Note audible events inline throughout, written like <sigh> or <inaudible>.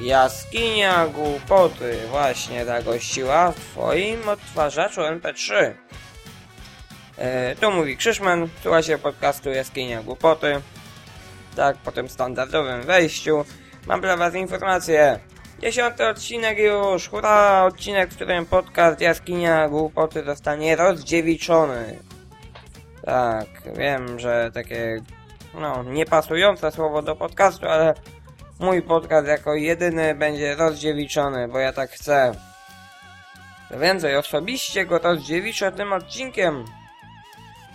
Jaskinia głupoty właśnie zagościła w twoim odtwarzaczu MP3. E, tu mówi Krzyszman, słuchajcie podcastu Jaskinia Głupoty. Tak, po tym standardowym wejściu mam dla was informację. Dziesiąty odcinek już, hurra! Odcinek, w którym podcast Jaskinia Głupoty zostanie rozdziewiczony. Tak, wiem, że takie, no, niepasujące słowo do podcastu, ale mój podcast jako jedyny będzie rozdziewiczony, bo ja tak chcę. Co więcej, osobiście go rozdziewiczę tym odcinkiem.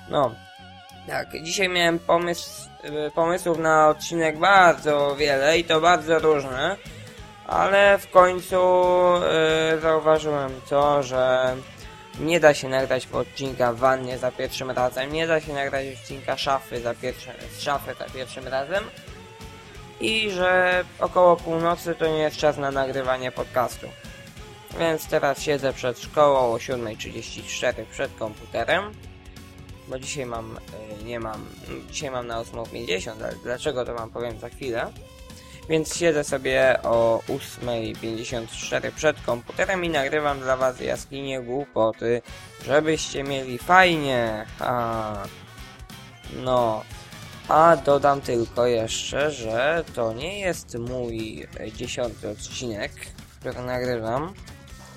No, tak, dzisiaj miałem pomysł, y, pomysłów na odcinek bardzo wiele i to bardzo różne, ale w końcu yy, zauważyłem to, że nie da się nagrać odcinka w wannie za pierwszym razem, nie da się nagrać odcinka szafy za pierwszym, z szafy za pierwszym razem i że około północy to nie jest czas na nagrywanie podcastu. Więc teraz siedzę przed szkołą o 7.34 przed komputerem, bo dzisiaj mam, y, nie mam, dzisiaj mam na 8.50, ale dlaczego to wam powiem za chwilę. Więc siedzę sobie o 8.54 przed komputerem i nagrywam dla was jaskinie głupoty, żebyście mieli fajnie. A, no, a dodam tylko jeszcze, że to nie jest mój dziesiąty odcinek, który nagrywam,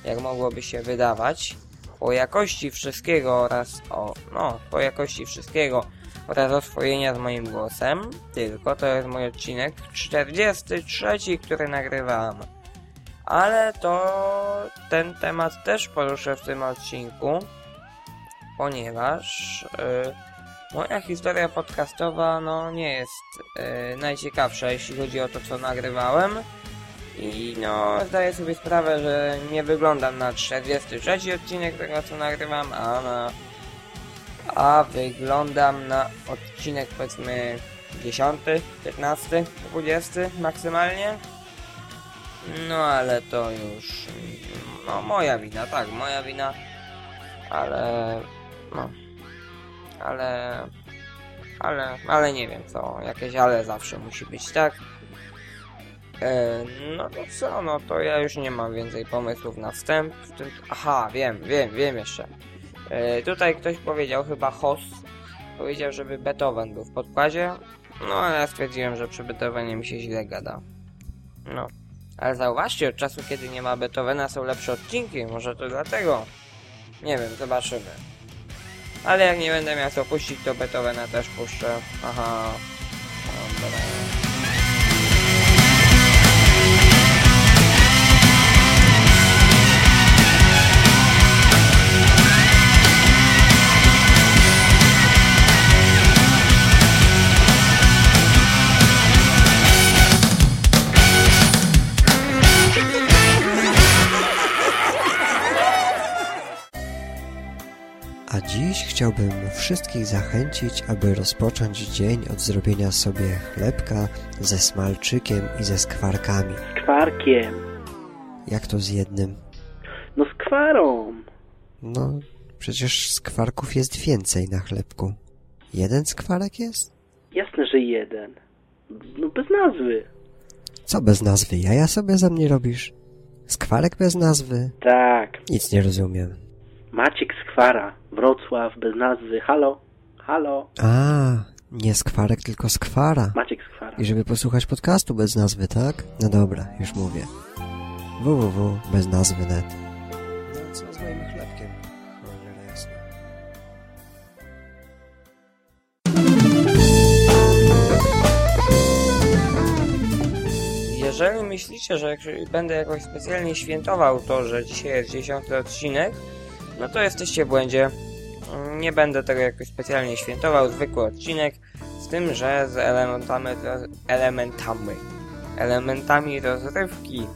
jak mogłoby się wydawać. Po jakości wszystkiego oraz o, no, po jakości wszystkiego oraz oswojenia z moim głosem, tylko to jest mój odcinek 43, który nagrywam. Ale to ten temat też poruszę w tym odcinku, ponieważ yy, moja historia podcastowa no nie jest yy, najciekawsza, jeśli chodzi o to, co nagrywałem. I no, zdaję sobie sprawę, że nie wyglądam na 43 odcinek tego, co nagrywam, a na... A wyglądam na odcinek powiedzmy 10, 15, 20 maksymalnie. No ale to już... No moja wina, tak, moja wina. Ale... No ale... Ale, ale nie wiem co, jakieś ale zawsze musi być, tak? E, no to co, no to ja już nie mam więcej pomysłów na wstęp. Aha, wiem, wiem, wiem jeszcze. E, tutaj ktoś powiedział, chyba Hoss, powiedział, żeby Beethoven był w podkładzie. No, ale ja stwierdziłem, że przy Beethovenie mi się źle gada. No. Ale zauważcie, od czasu kiedy nie ma Beethovena są lepsze odcinki, może to dlatego. Nie wiem, zobaczymy. Ale jak nie będę miał co puścić, to Beethovena też puszczę. Aha. Dobra. Dziś chciałbym wszystkich zachęcić, aby rozpocząć dzień od zrobienia sobie chlebka ze smalczykiem i ze skwarkami. Skwarkiem. Jak to z jednym? No skwarą. No, przecież skwarków jest więcej na chlebku. Jeden skwarek jest? Jasne, że jeden. No bez nazwy. Co bez nazwy? Jaja sobie ze mnie robisz? Skwarek bez nazwy? Tak. Nic nie rozumiem. Maciek Skwara. Wrocław bez nazwy. Halo? Halo? A, nie skwarek, tylko skwara. Maciek Skwara. I żeby posłuchać podcastu bez nazwy, tak? No dobra, już mówię. www bez nazwy net. No co z moim chlebkiem? Cholera jasna. Jeżeli myślicie, że będę jakoś specjalnie świętował to, że dzisiaj jest dziesiąty odcinek, no to jesteście w błędzie. Mm, Nie będę tego jakoś specjalnie świętował, zwykły odcinek, z tym, że z elementami, elementami, elementami rozrywki,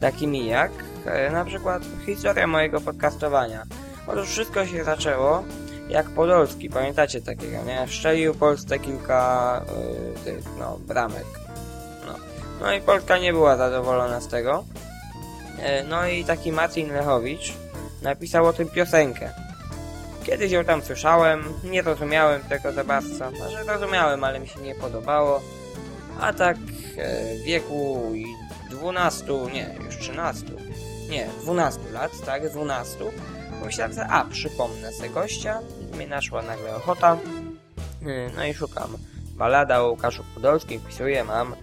takimi jak e, na przykład historia mojego podcastowania. Otóż wszystko się zaczęło jak Podolski, pamiętacie takiego, nie? Szczelił Polsce kilka y, tych, no, bramek. No. no i Polska nie była zadowolona z tego. E, no i taki Marcin Lechowicz napisał o tym piosenkę. Kiedyś ją tam słyszałem, nie rozumiałem tego za bardzo. Znaczy rozumiałem, ale mi się nie podobało. A tak e, w wieku 12, nie, już 13, nie, 12 lat, tak, 12, pomyślałem sobie, a, przypomnę se gościa, mnie naszła nagle ochota, e, no i szukam. Balada o Łukaszu Podolskim, wpisuję, mam,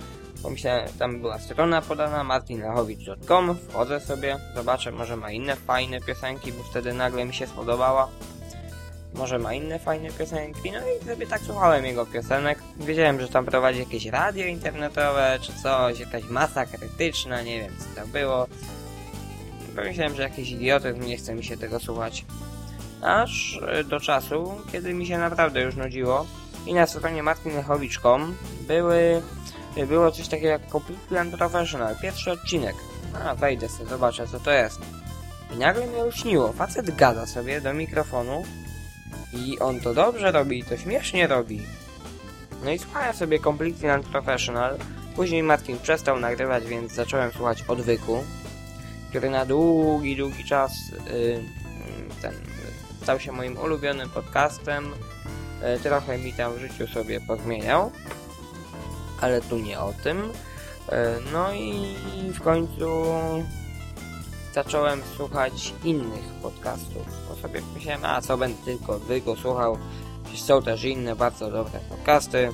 pomyślałem, tam była strona podana, martinlachowicz.com, wchodzę sobie, zobaczę, może ma inne fajne piosenki, bo wtedy nagle mi się spodobała może ma inne fajne piosenki, no i sobie tak słuchałem jego piosenek. Wiedziałem, że tam prowadzi jakieś radio internetowe, czy coś, jakaś masa krytyczna, nie wiem co to było. Pomyślałem, że jakiś idiotyzm, nie chce mi się tego słuchać. Aż e, do czasu, kiedy mi się naprawdę już nudziło i na stronie martinlechowicz.com były, było coś takiego jak Completely Unprofessional, pierwszy odcinek. A, wejdę sobie, zobaczę co to jest. I nagle mi śniło, facet gada sobie do mikrofonu i on to dobrze robi, to śmiesznie robi. No i słuchałem sobie Completely Unprofessional. Później Martin przestał nagrywać, więc zacząłem słuchać Odwyku, który na długi, długi czas yy, ten, stał się moim ulubionym podcastem. Trochę mi tam w życiu sobie pozmieniał, ale tu nie o tym. Yy, no i w końcu zacząłem słuchać innych podcastów, bo sobie myślałem, a co będę tylko go słuchał, przecież są też inne bardzo dobre podcasty.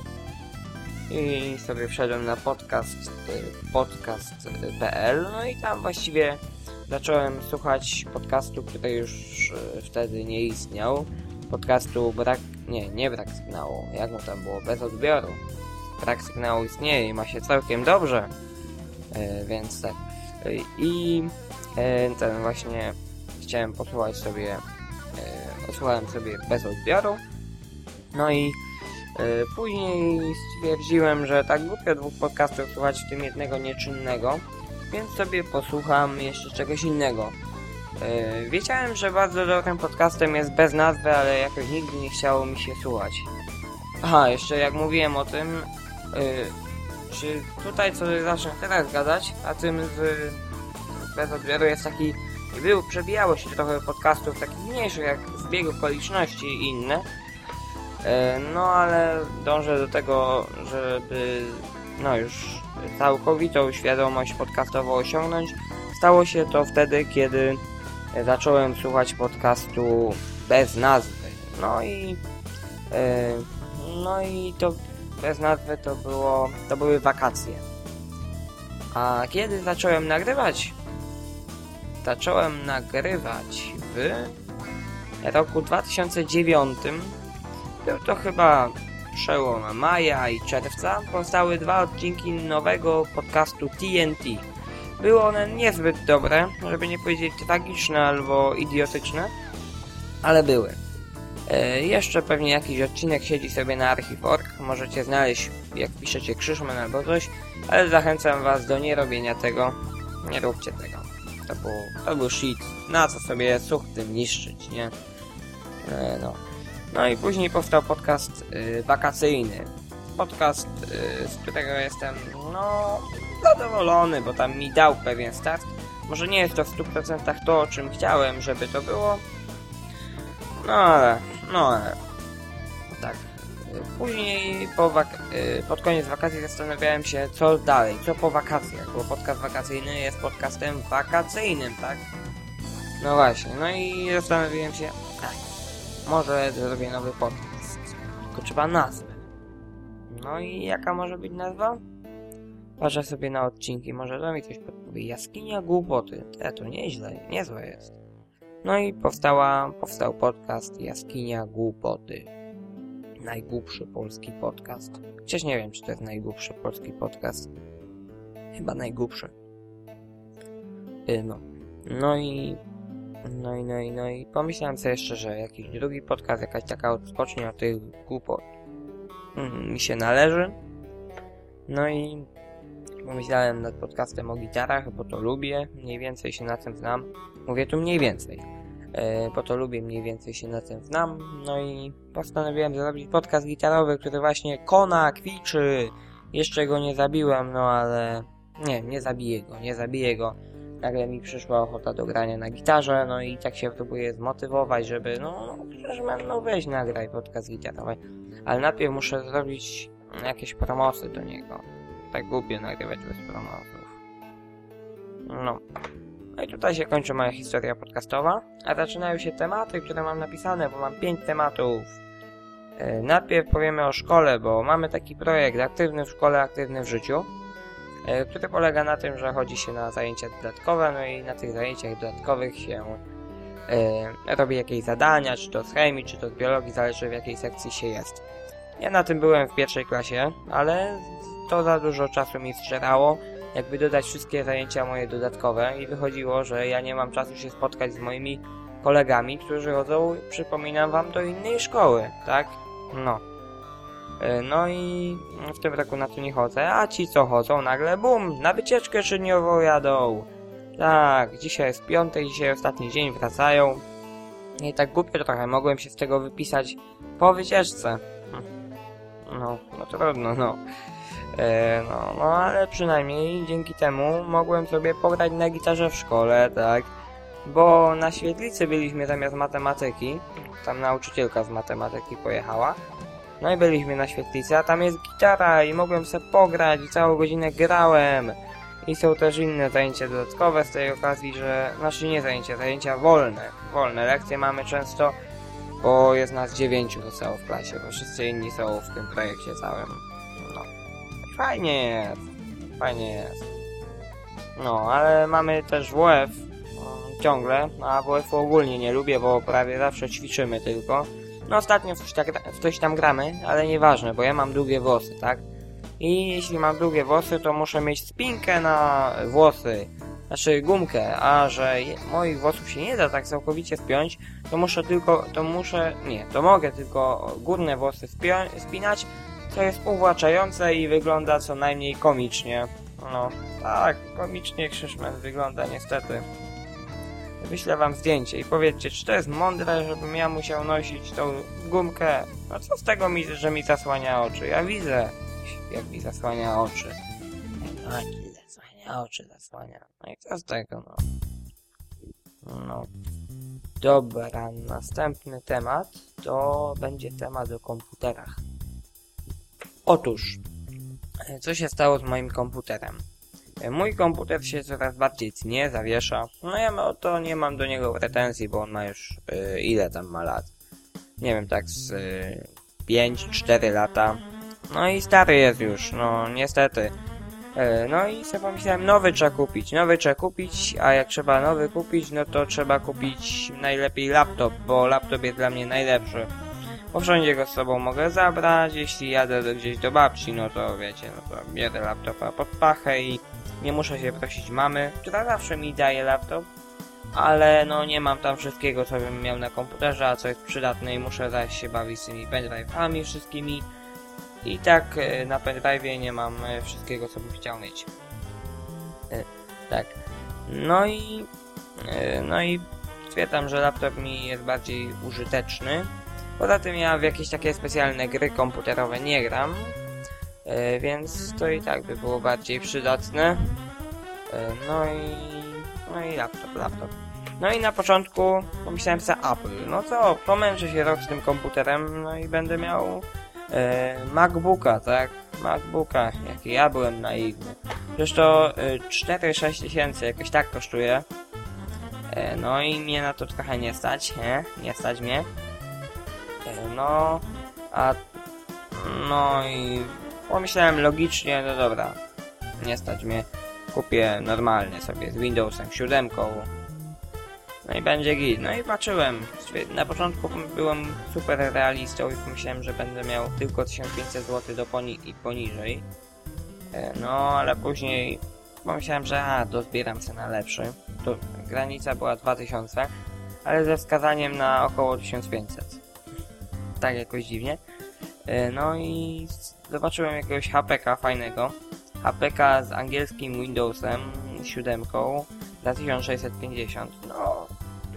I sobie wszedłem na podcast y, podcast.pl no i tam właściwie zacząłem słuchać podcastu, który już y, wtedy nie istniał. Podcastu brak, nie, nie brak sygnału, jak mu tam było, bez odbioru brak sygnału istnieje i ma się całkiem dobrze y, więc tak i E, ten właśnie chciałem posłuchać sobie, posłuchałem e, sobie bez odbioru. No i e, później stwierdziłem, że tak głupio dwóch podcastów słuchać, w tym jednego nieczynnego, więc sobie posłucham jeszcze czegoś innego. Wiedziałem, że bardzo dobrym podcastem jest bez nazwy, ale jakoś nigdy nie chciało mi się słuchać. Aha, jeszcze jak mówiłem o tym, czy tutaj co zacznę teraz gadać, a tym z bez odbioru jest taki... Był, przebijało się trochę podcastów takich mniejszych, jak zbieg okoliczności i inne. E, no ale dążę do tego, żeby no już całkowitą świadomość podcastową osiągnąć. Stało się to wtedy, kiedy zacząłem słuchać podcastu bez nazwy. No i e, no i to bez nazwy to było to były wakacje. A kiedy zacząłem nagrywać zacząłem nagrywać w roku 2009. Był to chyba przełom maja i czerwca. Powstały dwa odcinki nowego podcastu TNT. Były one niezbyt dobre, żeby nie powiedzieć tragiczne albo idiotyczne, ale były. E, jeszcze pewnie jakiś odcinek siedzi sobie na Archive.org, możecie znaleźć jak piszecie Krzyszman albo coś, ale zachęcam was do nierobienia tego, nie róbcie tego. To był, to był shit. Na co sobie such tym niszczyć, nie? E, no. No i później powstał podcast y, wakacyjny. Podcast, y, z którego jestem, no, zadowolony, bo tam mi dał pewien start. Może nie jest to w 100% to, o czym chciałem, żeby to było. No ale, no ale, tak. Później po y, pod koniec wakacji zastanawiałem się, co dalej, co po wakacjach, bo podcast wakacyjny jest podcastem wakacyjnym, tak? No właśnie, no i zastanowiłem się, tak, może zrobię nowy podcast, tylko trzeba nazwę. No i jaka może być nazwa? Patrzę sobie na odcinki, może to mi coś podpowie. Jaskinia głupoty. E, to nieźle, niezłe jest. No i powstała, powstał podcast Jaskinia głupoty najgłupszy polski podcast. Chociaż nie wiem, czy to jest najgłupszy polski podcast. Chyba najgłupszy. Y, no. No i... No i, no i, no i pomyślałem sobie jeszcze, że jakiś drugi podcast, jakaś taka odpocznie od tych głupot mm, mi się należy. No i pomyślałem nad podcastem o gitarach, bo to lubię, mniej więcej się na tym znam. Mówię tu mniej więcej. E, bo to lubię, mniej więcej się na tym znam. No i postanowiłem zrobić podcast gitarowy, który właśnie kona, kwiczy. Jeszcze go nie zabiłem, no ale... Nie, nie zabiję go, nie zabiję go. nagle mi przyszła ochota do grania na gitarze, no i tak się próbuję zmotywować, żeby, no, przecież no weź nagraj podcast gitarowy. Ale najpierw muszę zrobić jakieś promosy do niego. Tak głupio nagrywać bez promosów. No. No i tutaj się kończy moja historia podcastowa, a zaczynają się tematy, które mam napisane, bo mam pięć tematów. E, najpierw powiemy o szkole, bo mamy taki projekt aktywny w szkole, aktywny w życiu, e, który polega na tym, że chodzi się na zajęcia dodatkowe, no i na tych zajęciach dodatkowych się e, robi jakieś zadania, czy to z chemii, czy to z biologii, zależy w jakiej sekcji się jest. Ja na tym byłem w pierwszej klasie, ale to za dużo czasu mi zżerało, jakby dodać wszystkie zajęcia moje dodatkowe i wychodziło, że ja nie mam czasu się spotkać z moimi kolegami, którzy chodzą, przypominam wam, do innej szkoły, tak? No. E, no i w tym roku na to nie chodzę, a ci co chodzą nagle bum, na wycieczkę szydniową jadą. Tak, dzisiaj jest piątek, dzisiaj ostatni dzień, wracają. I tak głupio trochę, mogłem się z tego wypisać po wycieczce. Hm. No, no trudno, no. E, no, no ale przynajmniej dzięki temu mogłem sobie pograć na gitarze w szkole, tak? Bo na świetlicy byliśmy zamiast matematyki, tam nauczycielka z matematyki pojechała. No i byliśmy na świetlicy, a tam jest gitara i mogłem sobie pograć i całą godzinę grałem. I są też inne zajęcia dodatkowe z tej okazji, że... Znaczy nie zajęcia, zajęcia wolne. Wolne lekcje mamy często, bo jest nas dziewięciu zostało w klasie, bo wszyscy inni są w tym projekcie całym. No. Fajnie jest. Fajnie jest. No, ale mamy też WF no, ciągle, a WF ogólnie nie lubię, bo prawie zawsze ćwiczymy tylko. No ostatnio w coś, tak, w coś tam gramy, ale nieważne, bo ja mam długie włosy, tak? I jeśli mam długie włosy, to muszę mieć spinkę na włosy. Znaczy gumkę, a że moich włosów się nie da tak całkowicie spiąć, to muszę tylko, to muszę, nie, to mogę tylko górne włosy spinać, co jest uwłaczające i wygląda co najmniej komicznie. No, tak, komicznie Krzyszman wygląda niestety. Wyślę wam zdjęcie i powiedzcie, czy to jest mądre, żebym ja musiał nosić tą gumkę. No co z tego, mi, że mi zasłania oczy? Ja widzę, jak mi zasłania oczy. Jak zasłania oczy, zasłania. No i co z tego, no. No. Dobra, następny temat to będzie temat o komputerach. Otóż, co się stało z moim komputerem? Mój komputer się coraz bardziej tnie, zawiesza. No ja no, to nie mam do niego pretensji, bo on ma już y, ile tam ma lat? Nie wiem, tak z y, 5-4 lata. No i stary jest już, no niestety. No i sobie pomyślałem, nowy trzeba kupić, nowy trzeba kupić, a jak trzeba nowy kupić, no to trzeba kupić najlepiej laptop, bo laptop jest dla mnie najlepszy. Wszędzie go z sobą mogę zabrać, jeśli jadę gdzieś do babci, no to wiecie, no to bierę laptopa pod pachę i nie muszę się prosić mamy, która zawsze mi daje laptop, ale no nie mam tam wszystkiego, co bym miał na komputerze, a co jest przydatne i muszę zaś się bawić z tymi pendrive'ami wszystkimi. I tak e, na pendrive'ie nie mam e, wszystkiego, co bym chciał mieć. E, tak. No i... No i stwierdzam, że laptop mi jest bardziej użyteczny. Poza tym ja w jakieś takie specjalne gry komputerowe nie gram, E, więc to i tak by było bardziej przydatne. E, no i... no i laptop, laptop. No i na początku pomyślałem sobie Apple. No co, pomęczę się rok z tym komputerem, no i będę miał e, MacBooka, tak? MacBooka, jaki ja byłem naiwny. Przecież to e, 4-6 tysięcy jakoś tak kosztuje. No i mnie na to trochę nie stać, nie? Nie stać mnie. No, a no i Pomyślałem logicznie, no dobra, nie stać mnie, kupię normalnie sobie z Windowsem 7. No i będzie git. No i patrzyłem. Na początku byłem super realistą i pomyślałem, że będę miał tylko 1500 zł do poni i poniżej. E, no, ale później pomyślałem, że a, dozbieram się na lepszy. To granica była 2000, ale ze wskazaniem na około 1500. Tak jakoś dziwnie. E, no i zobaczyłem jakiegoś HPK fajnego. HPK z angielskim Windowsem 7 za 1650. No,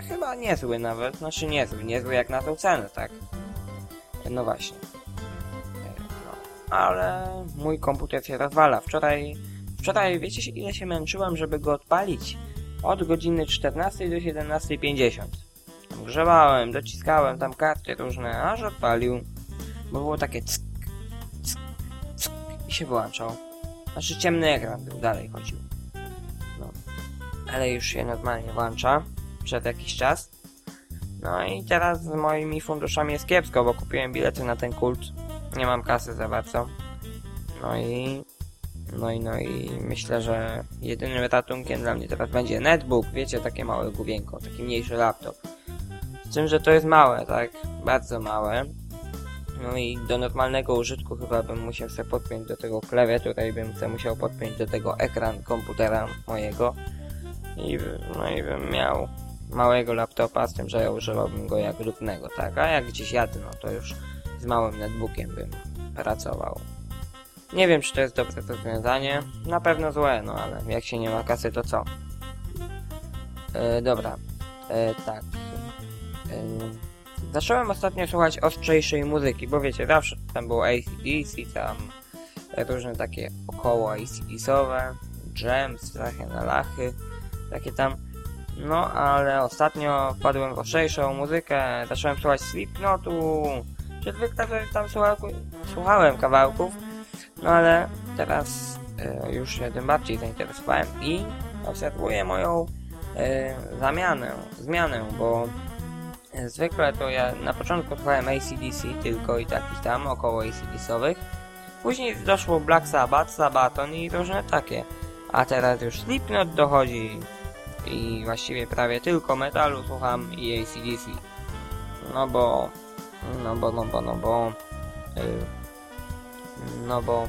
chyba niezły nawet. Znaczy niezły, niezły jak na tą cenę, tak? No właśnie. E, no, ale mój komputer się rozwala. Wczoraj, wczoraj wiecie ile się męczyłem, żeby go odpalić? od godziny 14 do 17.50. Grzebałem, dociskałem tam karty różne, aż odpalił, bo było takie ck, ck, ck i się wyłączał. Znaczy ciemny ekran był, dalej chodził. No. Ale już się normalnie włącza przed jakiś czas. No i teraz z moimi funduszami jest kiepsko, bo kupiłem bilety na ten kult. Nie mam kasy za bardzo. No i... No i, no i myślę, że jedynym ratunkiem dla mnie teraz będzie netbook, wiecie, takie małe główienko, taki mniejszy laptop. Tym, że to jest małe, tak? Bardzo małe. No i do normalnego użytku chyba bym musiał sobie podpiąć do tego klawiaturę i bym sobie musiał podpiąć do tego ekran komputera mojego. I, no i bym miał małego laptopa, z tym, że ja używałbym go jak lubnego, tak? A jak gdzieś jadę, no to już z małym netbookiem bym pracował. Nie wiem, czy to jest dobre rozwiązanie. Na pewno złe, no ale jak się nie ma kasy, to co? E, dobra. E, tak. E, zacząłem ostatnio słuchać ostrzejszej muzyki, bo wiecie, zawsze tam było ACDC, tam różne takie około ACDCowe, jams, trochę na lachy, takie tam. No, ale ostatnio wpadłem w ostrzejszą muzykę, zacząłem słuchać Slipknotu, czy zwykle tam słuchałem kawałków, no ale teraz e, już się tym bardziej zainteresowałem i obserwuję moją e, zamianę, zmianę, bo zwykle to ja na początku słuchałem ACDC tylko i takich tam, około ACDCowych. Później doszło Black Sabbath, Sabaton i różne takie. A teraz już Slipknot dochodzi i właściwie prawie tylko metalu słucham i ACDC. No bo, no bo, no bo, no bo, yy, no bo...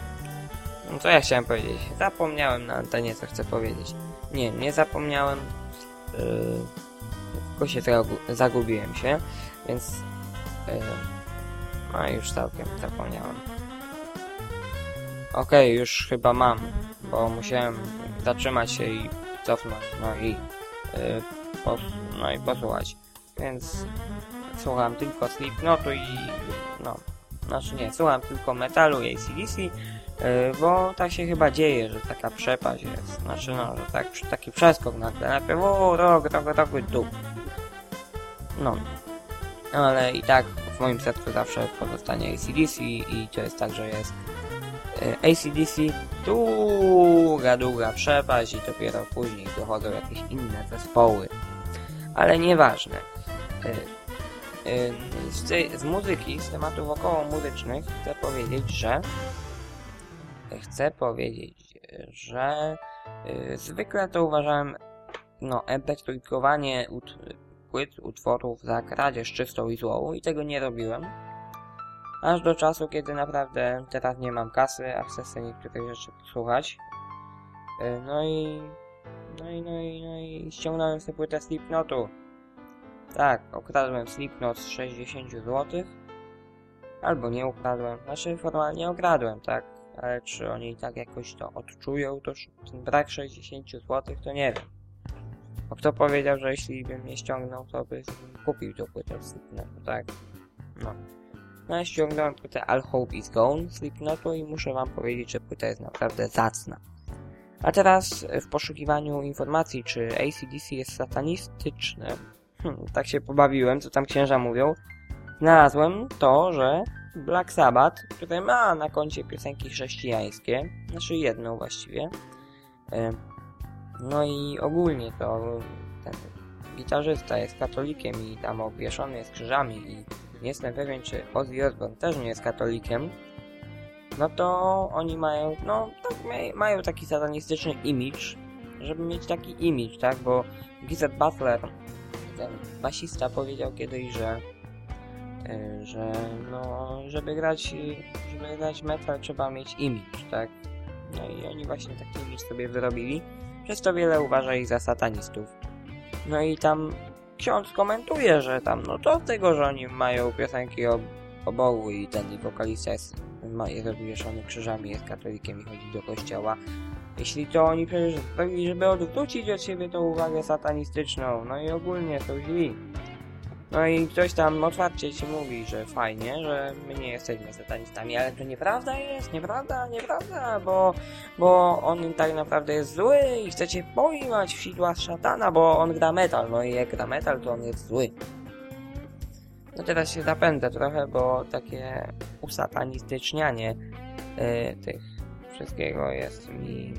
No co ja chciałem powiedzieć? Zapomniałem na antenie, co chcę powiedzieć. Nie, nie zapomniałem. Yy, tylko się zagubiłem się, więc... Yy, no już całkiem zapomniałem. Okej, okay, już chyba mam, bo musiałem zatrzymać się i cofnąć, no i... Yy, no i posłuchać. Więc słucham tylko Slipknotu i no znaczy nie, słucham tylko metalu i ACDC, yy, bo tak się chyba dzieje, że taka przepaść jest. Znaczy no, że tak, taki przeskok nagle. Najpierw o, rok, rok, rok, tu. No. Ale i tak w moim sercu zawsze pozostanie ACDC i to jest tak, że jest yy, ACDC długa, długa przepaść i dopiero później dochodzą jakieś inne zespoły. Ale nieważne. Yy, z, z muzyki, z tematów około muzycznych chcę powiedzieć, że chcę powiedzieć, że zwykle to uważałem no, mp3 ut płyt, utworów za kradzież czystą i złą i tego nie robiłem. Aż do czasu, kiedy naprawdę teraz nie mam kasy, a chcę niektórych rzeczy posłuchać. Yy, no i... No i, no i, no i ściągnąłem sobie płytę Slipknotu. Tak, okradłem Slipknot z 60 zł. Albo nie ukradłem. Znaczy formalnie okradłem, tak. Ale czy oni tak jakoś to odczują, to ten brak 60 zł, to nie wiem. Bo kto powiedział, że jeśli bym nie ściągnął, to by kupił tą płytę Slipknotu, tak. No. No ja ściągnąłem płytę All Hope Is Gone Slipknotu i muszę wam powiedzieć, że płyta jest naprawdę zacna. A teraz w poszukiwaniu informacji, czy ACDC jest satanistyczny, hmm, tak się pobawiłem, co tam księża mówią, znalazłem to, że Black Sabbath, który ma na koncie piosenki chrześcijańskie, znaczy jedną właściwie, no i ogólnie to ten gitarzysta jest katolikiem i tam obwieszony jest krzyżami i nie jestem pewien, czy Ozzy Osbourne też nie jest katolikiem, no to oni mają, no, tak, mają taki satanistyczny image, żeby mieć taki image, tak, bo Gizzard Butler ten basista powiedział kiedyś, że e, że no, żeby grać żeby grać metal trzeba mieć image, tak? No i oni właśnie taki image sobie wyrobili, przez to wiele uważa ich za satanistów. No i tam ksiądz komentuje, że tam no to tego, że oni mają piosenki o, o Bogu i ten wokalista jest, jest obwieszony krzyżami, jest katolikiem i chodzi do kościoła, jeśli to oni przecież żeby odwrócić od siebie tą uwagę satanistyczną, no i ogólnie są źli. No i ktoś tam otwarcie ci mówi, że fajnie, że my nie jesteśmy satanistami, ale to nieprawda jest, nieprawda, nieprawda, bo, bo on tak naprawdę jest zły i chce cię pojmać w sidła szatana, bo on gra metal, no i jak gra metal, to on jest zły. No teraz się zapędzę trochę, bo takie usatanistycznianie y, tych wszystkiego jest mi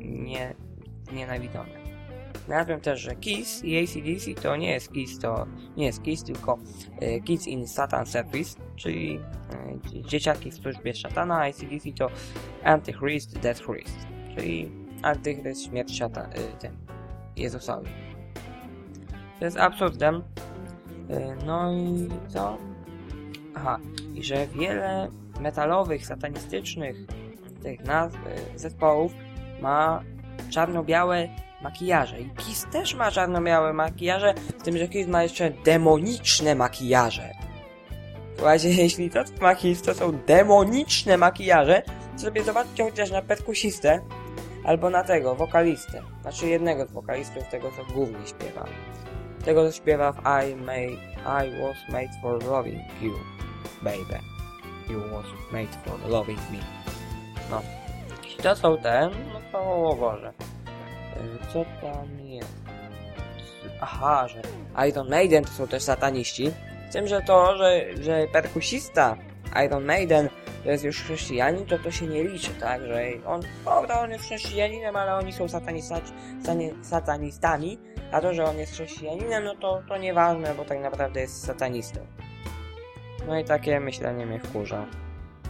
nie, nienawidzone. Znalazłem też, że KISS i ACDC to nie jest KISS, to nie jest KISS, tylko y, Kids in Satan Service, czyli y, dzieciaki w służbie szatana, a ACDC to Antichrist, Death Christ, czyli Antychryst, śmierć szatan, y, tym, Jezusowi. To jest absurdem. Y, no i co? Aha, i że wiele metalowych, satanistycznych tych nazw, y, zespołów ma czarno-białe makijaże. I Kiss też ma czarno-białe makijaże, z tym, że Kiss ma jeszcze demoniczne makijaże. Słuchajcie, <laughs> jeśli to co ma Kiss to są demoniczne makijaże, to sobie zobaczcie chociaż na perkusistę, albo na tego, wokalistę. Znaczy jednego z wokalistów, tego co głównie śpiewa. Tego co śpiewa w I, made, I was made for loving you, baby. You was made for loving me. No. Jeśli to są te, no to o Boże. Co tam jest? Aha, że Iron Maiden to są też sataniści. Z tym, że to, że, że perkusista Iron Maiden to jest już chrześcijanin, to to się nie liczy, tak? Że on, prawda, on jest chrześcijaninem, ale oni są satanistami, satanistami, a to, że on jest chrześcijaninem, no to, to nieważne, bo tak naprawdę jest satanistą. No i takie myślenie mnie wkurza.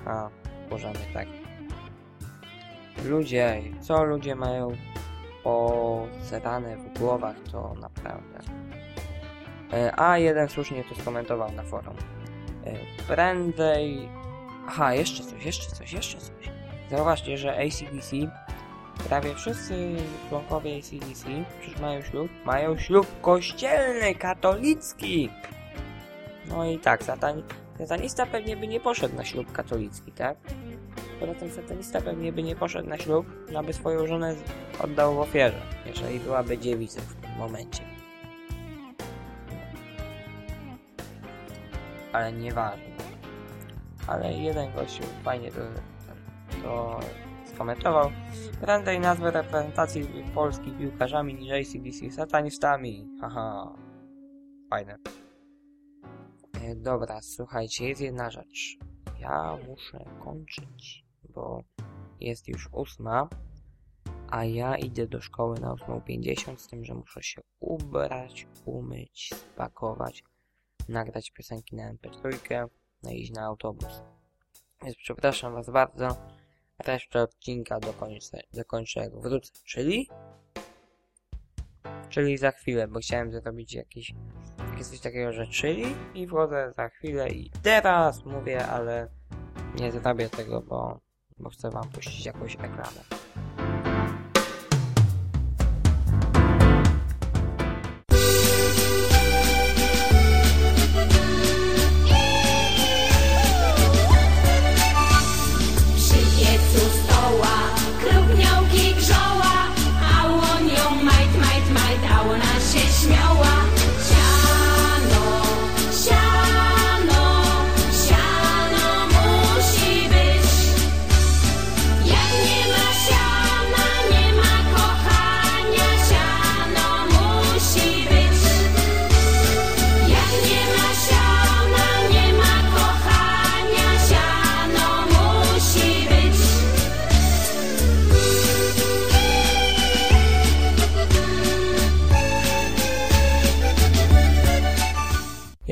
A, wkurza mnie tak. Ludzie, co ludzie mają pozerane w głowach, to naprawdę. E, A jeden słusznie to skomentował na forum. E, Prędzej... Aha, jeszcze coś, jeszcze coś, jeszcze coś. Zauważcie, że ACDC, prawie wszyscy członkowie ACDC, przecież mają ślub, mają ślub kościelny, katolicki. No i tak, satan... satanista pewnie by nie poszedł na ślub katolicki, tak? Poza tym satanista pewnie by nie poszedł na ślub, no by swoją żonę oddał w ofierze, jeżeli byłaby dziewicą w tym momencie. Ale nieważne. Ale jeden gościu fajnie to, to skomentował. Prędzej nazwę reprezentacji Polski piłkarzami niż ACDC satanistami. Haha. Fajne. E, dobra, słuchajcie, jest jedna rzecz. Ja muszę kończyć, bo jest już ósma, a ja idę do szkoły na 8.50 z tym, że muszę się ubrać, umyć, spakować, nagrać piosenki na MP3, no iść na autobus. Więc przepraszam was bardzo, resztę odcinka dokończę, dokończę jak wrócę, czyli? Czyli za chwilę, bo chciałem zrobić jakiś, jakieś coś takiego, że czyli i wchodzę za chwilę i teraz mówię, ale nie zrobię tego, bo, bo chcę wam puścić jakąś reklamę.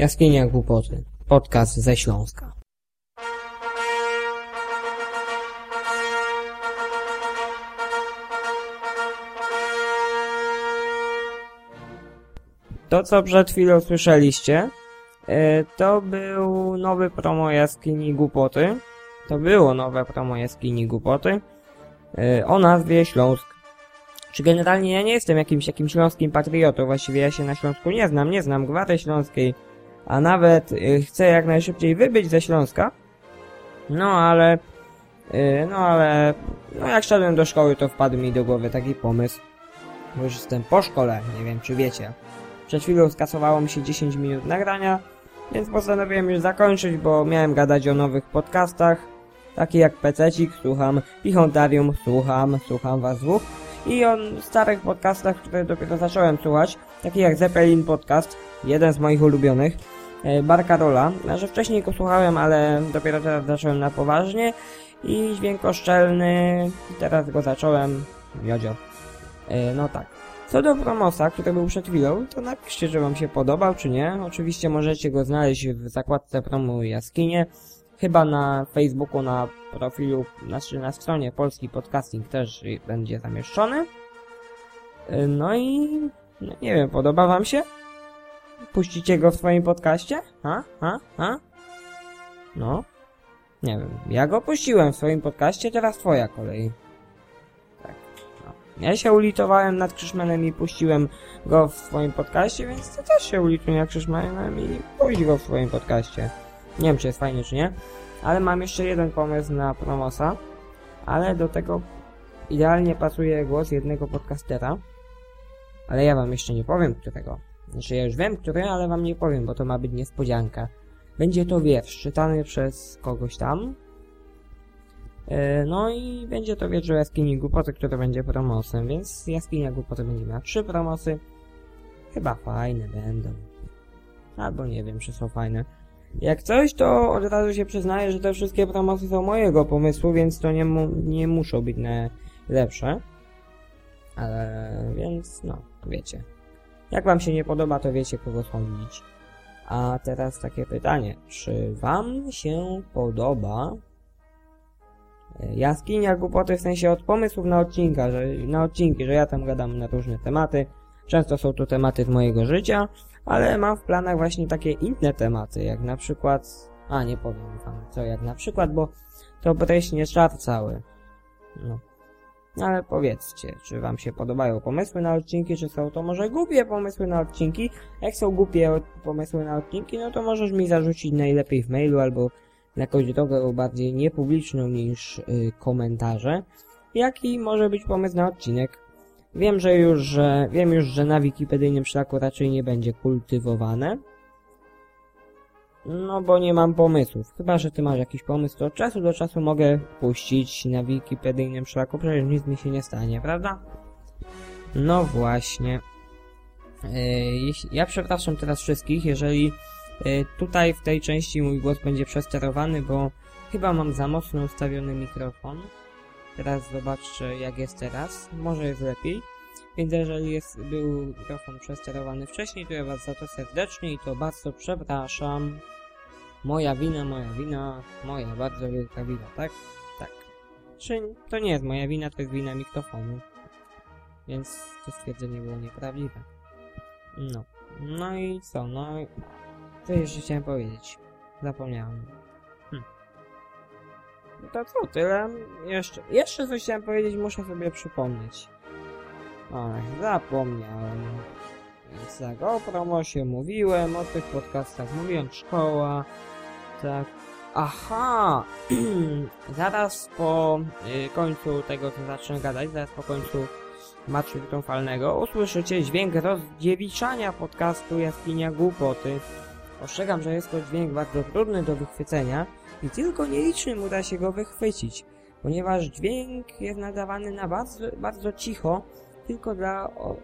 Jaskinia Głupoty. Podcast ze Śląska. To, co przed chwilą słyszeliście, e, to był nowy promo Jaskini Głupoty. To było nowe promo Jaskini Głupoty e, o nazwie Śląsk. Czy generalnie ja nie jestem jakimś, jakimś śląskim patriotą, właściwie ja się na Śląsku nie znam, nie znam gwary śląskiej, a nawet y, chcę jak najszybciej wybyć ze Śląska. No ale, y, no ale, no jak szedłem do szkoły, to wpadł mi do głowy taki pomysł, bo już jestem po szkole, nie wiem czy wiecie, Przed chwilą skasowało mi się 10 minut nagrania, więc postanowiłem już zakończyć, bo miałem gadać o nowych podcastach, takich jak Pececik, słucham, Pichontarium, słucham, słucham was dwóch. I o starych podcastach, które dopiero zacząłem słuchać, takich jak Zeppelin Podcast, jeden z moich ulubionych, e, Bar Karola, że wcześniej go słuchałem, ale dopiero teraz zacząłem na poważnie i dźwiękoszczelny, teraz go zacząłem, Miodzio. E, no tak. Co do Promosa, który był przed chwilą, to napiszcie, czy wam się podobał, czy nie. Oczywiście możecie go znaleźć w zakładce promu Jaskinie. Chyba na Facebooku, na profilu, znaczy na stronie Polski Podcasting też będzie zamieszczony. E, No i... No nie wiem, podoba wam się? Puścicie go w swoim podcaście? Ha? Ha? Ha? No. Nie wiem. Ja go puściłem w swoim podcaście, teraz twoja kolej. Tak. No. Ja się ulitowałem nad Krzyszmanem i puściłem go w swoim podcaście, więc ty też się ulituj nad Krzyszmanem i puść go w swoim podcaście. Nie wiem, czy jest fajnie, czy nie. Ale mam jeszcze jeden pomysł na promosa. Ale do tego idealnie pasuje głos jednego podcastera. Ale ja wam jeszcze nie powiem, którego. Znaczy ja już wiem, który, ale wam nie powiem, bo to ma być niespodzianka. Będzie to wiersz czytany przez kogoś tam. E, No i będzie to wiersz o jaskini głupoty, który będzie promosem, więc jaskinia głupoty będzie miała trzy promosy. Chyba fajne będą. Albo nie wiem, czy są fajne. Jak coś, to od razu się przyznaję, że te wszystkie promosy są mojego pomysłu, więc to nie, mu, nie muszą być najlepsze. Ale, więc no, wiecie. Jak wam się nie podoba, to wiecie kogo sądzić. A teraz takie pytanie, czy wam się podoba e, jaskinia głupoty w sensie od pomysłów na odcinka, że, na odcinki, że ja tam gadam na różne tematy. Często są to tematy z mojego życia, ale mam w planach właśnie takie inne tematy, jak na przykład... A, nie powiem wam co, jak na przykład, bo to breśnie czar cały. No. Ale powiedzcie, czy wam się podobają pomysły na odcinki, czy są to może głupie pomysły na odcinki? Jak są głupie pomysły na odcinki, no to możesz mi zarzucić najlepiej w mailu albo na jakąś drogę bardziej niepubliczną niż y, komentarze. Jaki może być pomysł na odcinek? Wiem, że już, że wiem już, że na wikipedyjnym szlaku raczej nie będzie kultywowane. No bo nie mam pomysłów. Chyba, że ty masz jakiś pomysł, to od czasu do czasu mogę puścić na wikipedyjnym szlaku, przecież nic mi się nie stanie, prawda? No właśnie. E, ja przepraszam teraz wszystkich, jeżeli e, tutaj w tej części mój głos będzie przesterowany, bo chyba mam za mocno ustawiony mikrofon. Teraz zobaczę jak jest teraz. Może jest lepiej. Więc jeżeli jest, był mikrofon przesterowany wcześniej, to ja was za to serdecznie i to bardzo przepraszam. Moja wina, moja wina, moja bardzo wielka wina, tak? Tak. Czy to nie jest moja wina, to jest wina mikrofonu. Więc to stwierdzenie było nieprawdziwe. No. No i co? No. Co jeszcze chciałem powiedzieć? Zapomniałem. Hm. No to co, tyle? Jeszcze, jeszcze coś chciałem powiedzieć, muszę sobie przypomnieć. Oj, zapomniałem. Więc tak, o promosie mówiłem, o tych podcastach mówiłem, szkoła, tak. Aha! <clears throat> zaraz po y, końcu tego, co zacznę gadać, zaraz po końcu marszu triumfalnego, usłyszycie dźwięk rozdziewiczania podcastu Jaskinia Głupoty. Ostrzegam, że jest to dźwięk bardzo trudny do wychwycenia i tylko nielicznym uda się go wychwycić, ponieważ dźwięk jest nadawany na bardzo, bardzo cicho, tylko dla, o,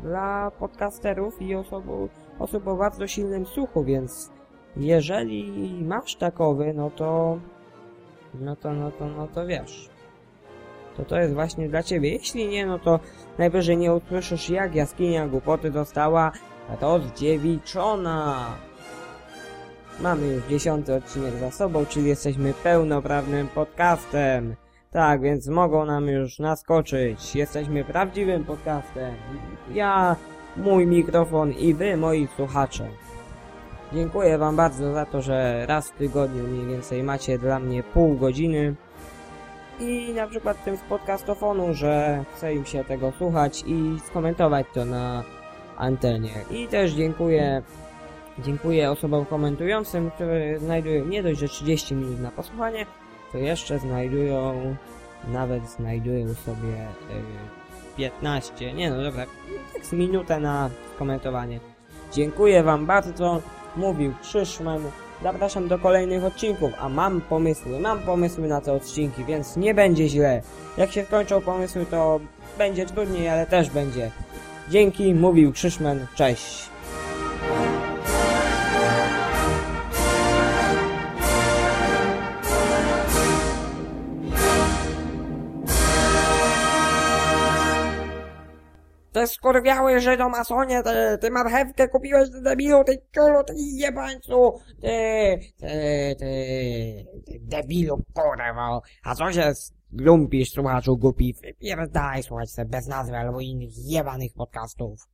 dla podcasterów i osobu, osób o bardzo silnym słuchu, więc jeżeli masz takowy, no to, no to, no to, no to wiesz. To to jest właśnie dla ciebie. Jeśli nie, no to najwyżej nie usłyszysz jak jaskinia głupoty została rozdziewiczona. Mamy już dziesiąty odcinek za sobą, czyli jesteśmy pełnoprawnym podcastem. Tak, więc mogą nam już naskoczyć. Jesteśmy prawdziwym podcastem. Ja, mój mikrofon i wy, moi słuchacze. Dziękuję wam bardzo za to, że raz w tygodniu mniej więcej macie dla mnie pół godziny. I na przykład tym z podcastofonu, że chce im się tego słuchać i skomentować to na antenie. I też dziękuję Dziękuję osobom komentującym, które znajdują nie dość, że 30 minut na posłuchanie, to jeszcze znajdują, nawet znajdują sobie y, 15, nie no dobra, tak z minutę na komentowanie. Dziękuję wam bardzo, mówił Krzyszman. Zapraszam do kolejnych odcinków, a mam pomysły, mam pomysły na te odcinki, więc nie będzie źle. Jak się skończą pomysły, to będzie trudniej, ale też będzie. Dzięki, mówił Krzyszman, cześć. Te skurwiały Żydomasonie, ty, ty marchewkę kupiłeś, ty debilu, ty ciulu, ty jebańcu, ty, ty, ty, ty debilu, kurwa, a co się lumpisz, słuchaczu głupi, wypierdaj słuchać se bez nazwy albo innych jebanych podcastów.